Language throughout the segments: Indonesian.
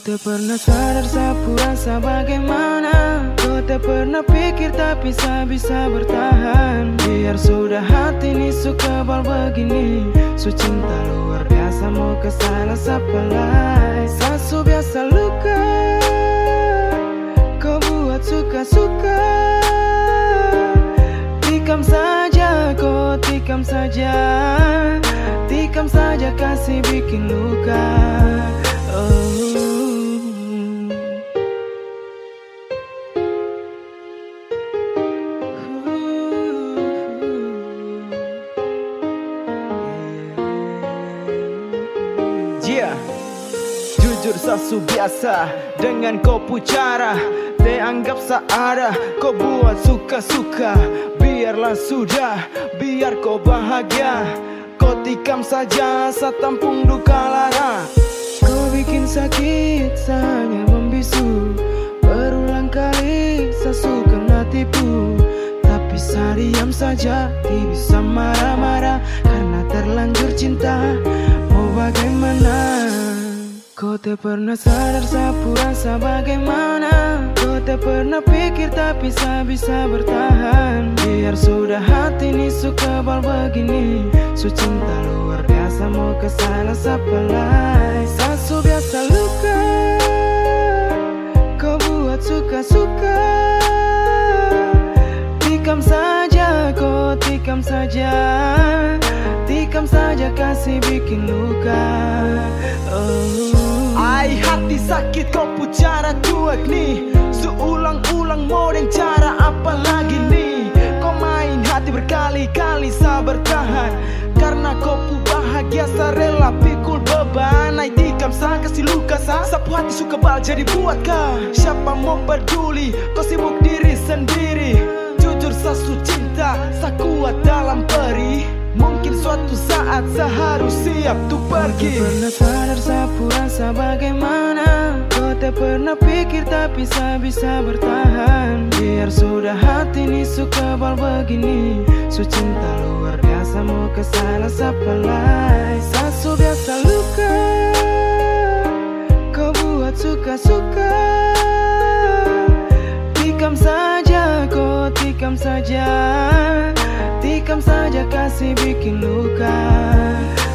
Tak pernah sadar sapu rasa bagaimana. Kau tak pernah pikir tapi saya bisa bertahan. Biar sudah hati ini suka bal begini. Su cinta luar biasa mau ke sana sapalai Sasu biasa luka. Kau buat suka-suka. Tikam saja kau tikam saja. Tikam saja kasih bikin luka. Oh. Yeah. Jujur sasu biasa dengan kau pucara Dianggap seada kau buat suka-suka. Biarlah sudah biar kau bahagia. Kau tikam saja satampung duka lara. Kau bikin sakit hanya membisu. Berulang kali saya suka kena tipu. Tapi saya diam saja Tidak bisa marah-marah. Karena terlanjur cinta tak pernah sadar sapu rasa bagaimana. Kau tak pernah pikir tapi saya bisa bertahan. Biar sudah hati ini suka bal begini. Su cinta luar biasa mau ke sana sapalai Sasu biasa luka Kau buat suka-suka. Tikam saja kau tikam saja. Tikam saja kasih bikin luka. Oh. Hati sakit kau pucara cuek nih. Seulang-ulang modeng cara apa lagi nih? Kau main hati berkali-kali saya bertahan. Karena kau pu bahagia saya rela pikul beban. Ai tikam saya kasih luka saya Sapu hati suka bal jadi buat kah? Siapa mau peduli? Kau sibuk Mungkin suatu saat saya harus siap tuh pergi. Pernah sadar sapu rasa bagaimana? Kau tak pernah pikir tapi saya bisa bertahan. Biar sudah hati ini suka bal begini. Su cinta luar biasa mau ke sana sapalai Sasu biasa luka Kau buat suka-suka aja kasih bikin luka.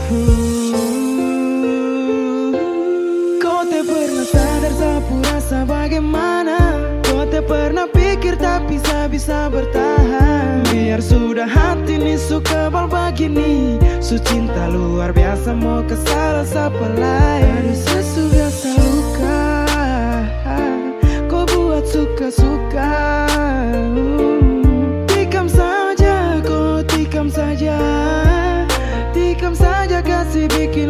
Uh. Kau tak pernah sadar sapu rasa bagaimana. Kau tak pernah pikir tapi saya bisa bertahan. Biar sudah hati ini su kebal begini. Su cinta luar biasa mau kesal siapa lain. Sesu biasa luka Kau buat suka-suka. Samsa ya casi vi que